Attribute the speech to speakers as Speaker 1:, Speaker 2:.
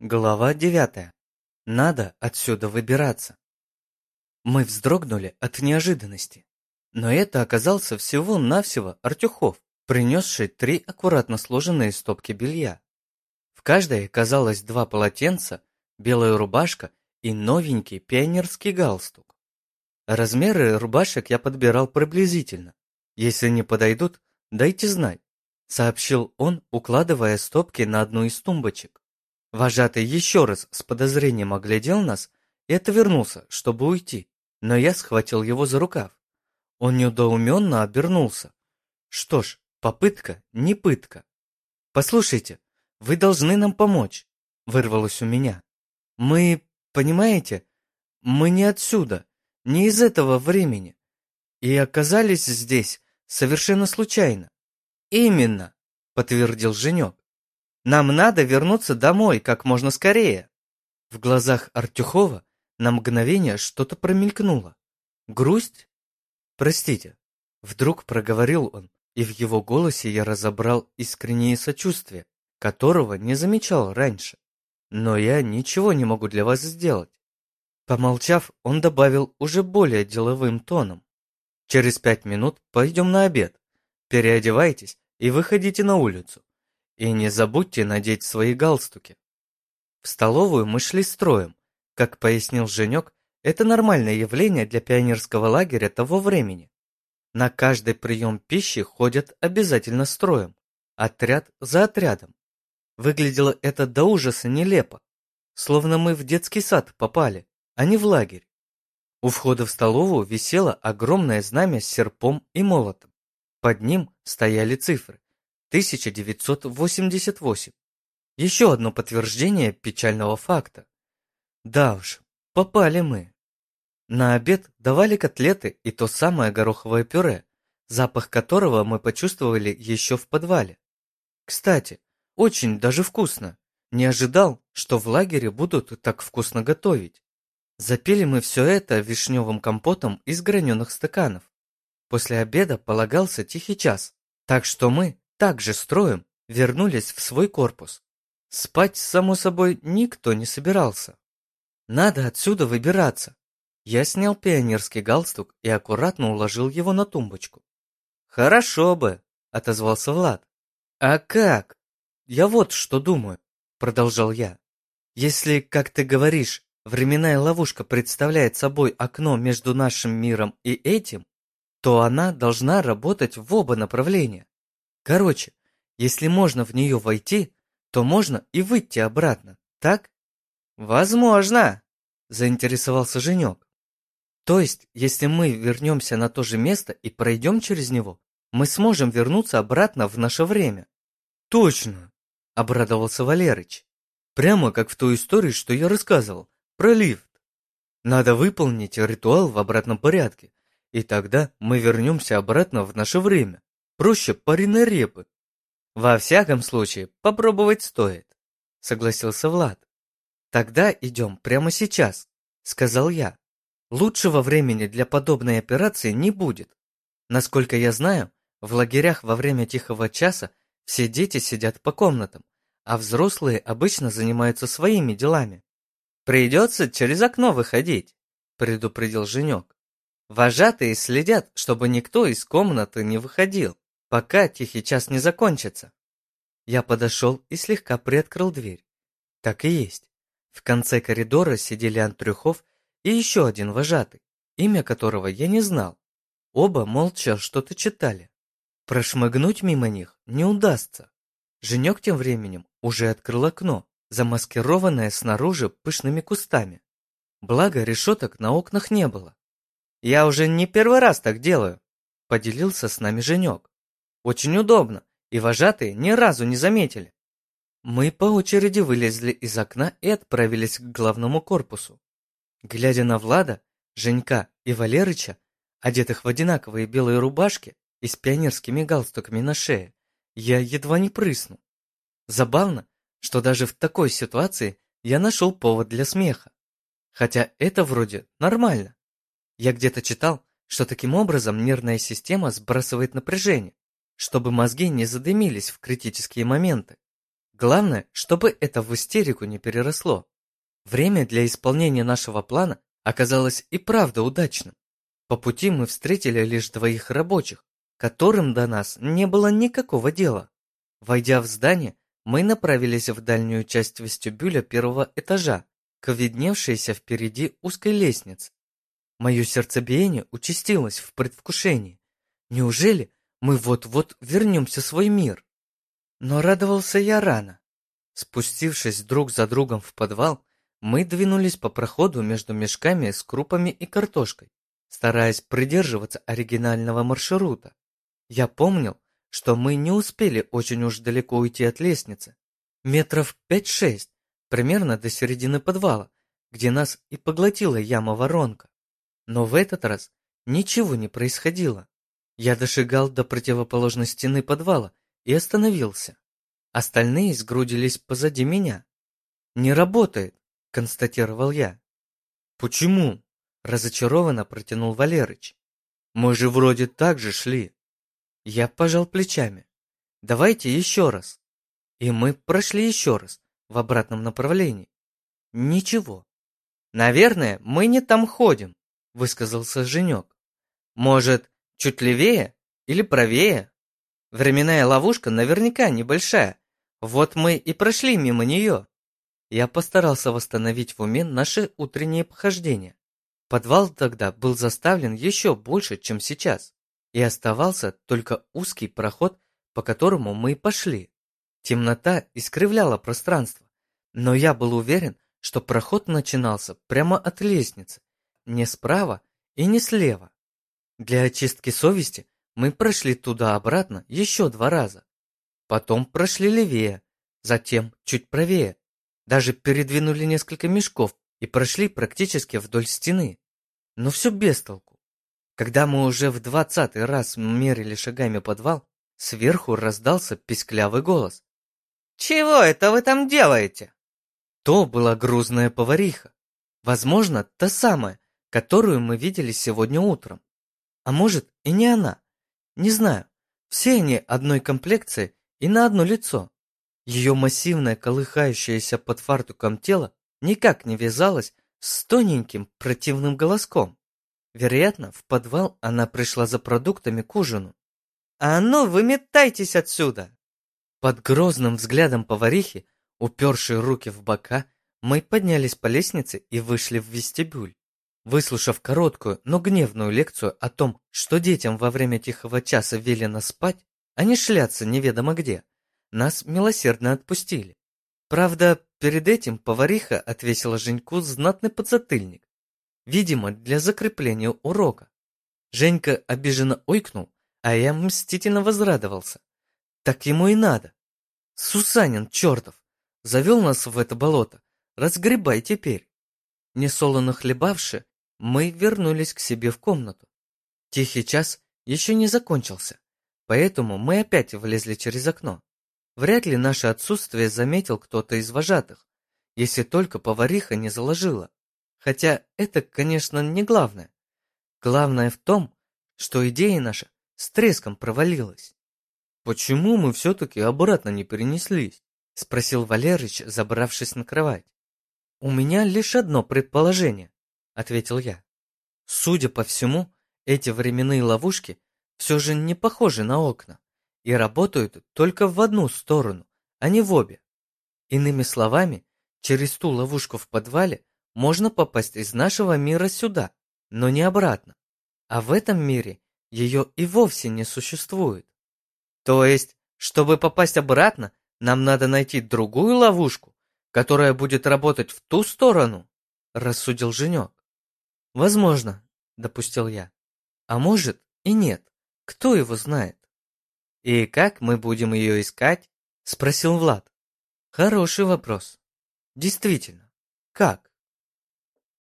Speaker 1: Глава девятая. Надо отсюда выбираться. Мы вздрогнули от неожиданности. Но это оказался всего-навсего Артюхов, принесший три аккуратно сложенные стопки белья. В каждой оказалось два полотенца, белая рубашка и новенький пионерский галстук. Размеры рубашек я подбирал приблизительно. Если не подойдут, дайте знать, сообщил он, укладывая стопки на одну из тумбочек. Вожатый еще раз с подозрением оглядел нас и отвернулся, чтобы уйти, но я схватил его за рукав. Он недоуменно обернулся. Что ж, попытка не пытка. «Послушайте, вы должны нам помочь», — вырвалось у меня. «Мы, понимаете, мы не отсюда, не из этого времени, и оказались здесь совершенно случайно». «Именно», — подтвердил Женек. Нам надо вернуться домой как можно скорее. В глазах Артюхова на мгновение что-то промелькнуло. Грусть? Простите. Вдруг проговорил он, и в его голосе я разобрал искреннее сочувствие, которого не замечал раньше. Но я ничего не могу для вас сделать. Помолчав, он добавил уже более деловым тоном. Через пять минут пойдем на обед. Переодевайтесь и выходите на улицу. И не забудьте надеть свои галстуки. В столовую мы шли строем. Как пояснил Женек, это нормальное явление для пионерского лагеря того времени. На каждый прием пищи ходят обязательно строем, отряд за отрядом. Выглядело это до ужаса нелепо, словно мы в детский сад попали, а не в лагерь. У входа в столовую висело огромное знамя с серпом и молотом. Под ним стояли цифры 1988. Еще одно подтверждение печального факта. Да уж, попали мы. На обед давали котлеты и то самое гороховое пюре, запах которого мы почувствовали еще в подвале. Кстати, очень даже вкусно. Не ожидал, что в лагере будут так вкусно готовить. Запили мы все это вишневым компотом из граненых стаканов. После обеда полагался тихий час, так что мы также строем вернулись в свой корпус. Спать, само собой, никто не собирался. Надо отсюда выбираться. Я снял пионерский галстук и аккуратно уложил его на тумбочку. Хорошо бы, отозвался Влад. А как? Я вот что думаю, продолжал я. Если, как ты говоришь, временная ловушка представляет собой окно между нашим миром и этим, то она должна работать в оба направления. Короче, если можно в нее войти, то можно и выйти обратно, так? Возможно, заинтересовался Женек. То есть, если мы вернемся на то же место и пройдем через него, мы сможем вернуться обратно в наше время. Точно, обрадовался Валерыч. Прямо как в той истории, что я рассказывал, про лифт. Надо выполнить ритуал в обратном порядке, и тогда мы вернемся обратно в наше время. Проще пареной репы. Во всяком случае, попробовать стоит, согласился Влад. Тогда идем прямо сейчас, сказал я. Лучшего времени для подобной операции не будет. Насколько я знаю, в лагерях во время тихого часа все дети сидят по комнатам, а взрослые обычно занимаются своими делами. Придется через окно выходить, предупредил Женек. Вожатые следят, чтобы никто из комнаты не выходил пока тихий час не закончится. Я подошел и слегка приоткрыл дверь. Так и есть. В конце коридора сидели Антрюхов и еще один вожатый, имя которого я не знал. Оба молча что-то читали. Прошмыгнуть мимо них не удастся. Женек тем временем уже открыл окно, замаскированное снаружи пышными кустами. Благо решеток на окнах не было. «Я уже не первый раз так делаю», — поделился с нами Женек. Очень удобно, и вожатые ни разу не заметили. Мы по очереди вылезли из окна и отправились к главному корпусу. Глядя на Влада, Женька и Валерыча, одетых в одинаковые белые рубашки и с пионерскими галстуками на шее, я едва не прыснул. Забавно, что даже в такой ситуации я нашел повод для смеха. Хотя это вроде нормально. Я где-то читал, что таким образом нервная система сбрасывает напряжение, чтобы мозги не задымились в критические моменты. Главное, чтобы это в истерику не переросло. Время для исполнения нашего плана оказалось и правда удачным. По пути мы встретили лишь двоих рабочих, которым до нас не было никакого дела. Войдя в здание, мы направились в дальнюю часть вестибюля первого этажа, к видневшейся впереди узкой лестнице. Мое сердцебиение участилось в предвкушении. Неужели мы вот-вот вернемся в свой мир? Но радовался я рано. Спустившись друг за другом в подвал, мы двинулись по проходу между мешками с крупами и картошкой, стараясь придерживаться оригинального маршрута. Я помнил, что мы не успели очень уж далеко уйти от лестницы. Метров пять-шесть, примерно до середины подвала, где нас и поглотила яма-воронка. Но в этот раз ничего не происходило. Я дошагал до противоположной стены подвала и остановился. Остальные сгрудились позади меня. «Не работает», — констатировал я. «Почему?» — разочарованно протянул Валерыч. «Мы же вроде так же шли». Я пожал плечами. «Давайте еще раз». И мы прошли еще раз, в обратном направлении. Ничего. «Наверное, мы не там ходим», — высказался Женек. «Может, чуть левее или правее? Временная ловушка наверняка небольшая. Вот мы и прошли мимо нее». Я постарался восстановить в уме наши утренние похождения. Подвал тогда был заставлен еще больше, чем сейчас и оставался только узкий проход, по которому мы пошли. Темнота искривляла пространство, но я был уверен, что проход начинался прямо от лестницы, не справа и не слева. Для очистки совести мы прошли туда-обратно еще два раза. Потом прошли левее, затем чуть правее. Даже передвинули несколько мешков и прошли практически вдоль стены. Но все без толку. Когда мы уже в двадцатый раз мерили шагами подвал, сверху раздался писклявый голос. «Чего это вы там делаете?» То была грузная повариха. Возможно, та самая, которую мы видели сегодня утром. А может, и не она. Не знаю. Все они одной комплекции и на одно лицо. Ее массивное, колыхающееся под фартуком тело никак не вязалось с тоненьким противным голоском. Вероятно, в подвал она пришла за продуктами к ужину. «А ну, выметайтесь отсюда!» Под грозным взглядом поварихи, упершие руки в бока, мы поднялись по лестнице и вышли в вестибюль. Выслушав короткую, но гневную лекцию о том, что детям во время тихого часа велено спать, а не шляться неведомо где, нас милосердно отпустили. Правда, перед этим повариха отвесила Женьку знатный подзатыльник, видимо, для закрепления урока. Женька обиженно ойкнул, а я мстительно возрадовался. Так ему и надо. Сусанин чертов! Завел нас в это болото. Разгребай теперь. Несолоно хлебавши, мы вернулись к себе в комнату. Тихий час еще не закончился, поэтому мы опять влезли через окно. Вряд ли наше отсутствие заметил кто-то из вожатых, если только повариха не заложила. Хотя это, конечно, не главное. Главное в том, что идея наша с треском провалилась. «Почему мы все-таки обратно не перенеслись?» – спросил Валерыч, забравшись на кровать. «У меня лишь одно предположение», – ответил я. «Судя по всему, эти временные ловушки все же не похожи на окна и работают только в одну сторону, а не в обе. Иными словами, через ту ловушку в подвале можно попасть из нашего мира сюда, но не обратно. А в этом мире ее и вовсе не существует. То есть, чтобы попасть обратно, нам надо найти другую ловушку, которая будет работать в ту сторону, рассудил Женек. Возможно, допустил я. А может и нет. Кто его знает? И как мы будем ее искать? Спросил Влад. Хороший вопрос. Действительно, как?